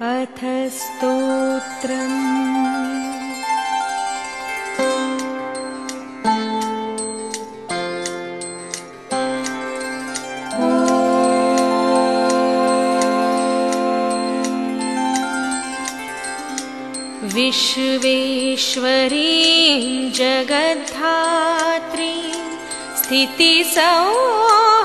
अथ स्तोत्रम्। विश्वेश्वरीं जगद्धात्री स्थितिसंहारकारिणीं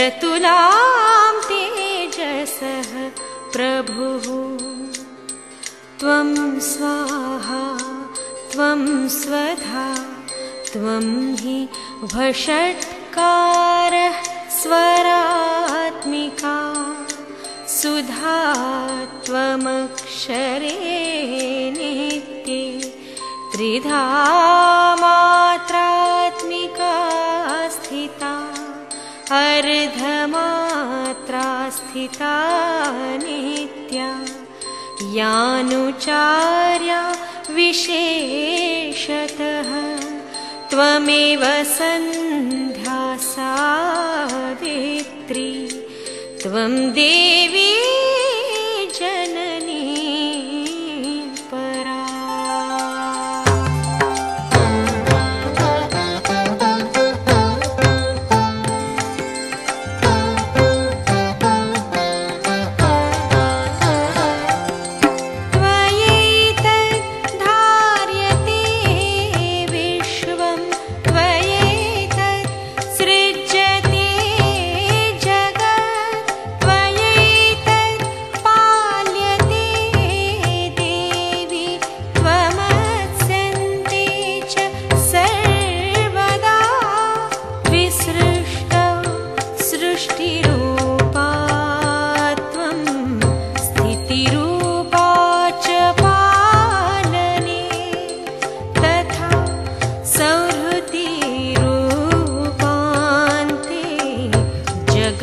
रतुलां तेजसः प्रभुः। त्वं स्वाहा त्वं स्वधा त्वं हि भषट्कारः स्वरात्मिका। सुधा त्वमक्षरे नित्ये त्रिधा मात्रात्मिका अर्धमात्रा स्थिता नित्या। यानुचार्या विशेषतः। त्वमेव सन्ध्या सावित्री। त्वं देवी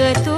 de tu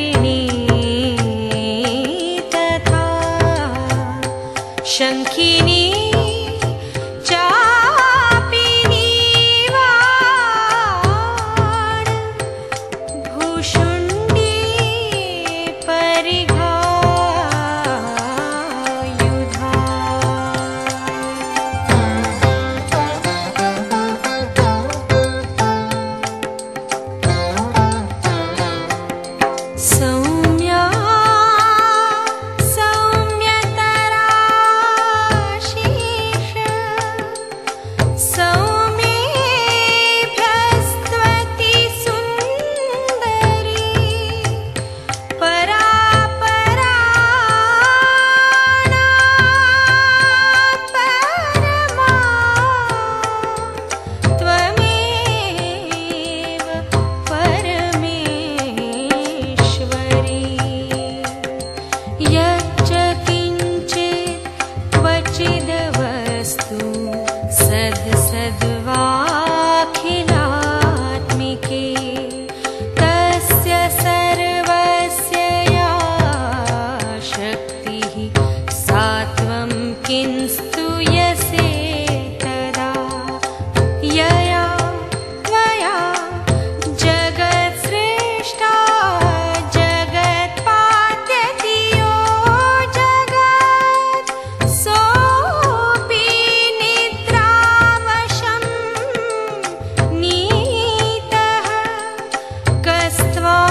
விழி So ちは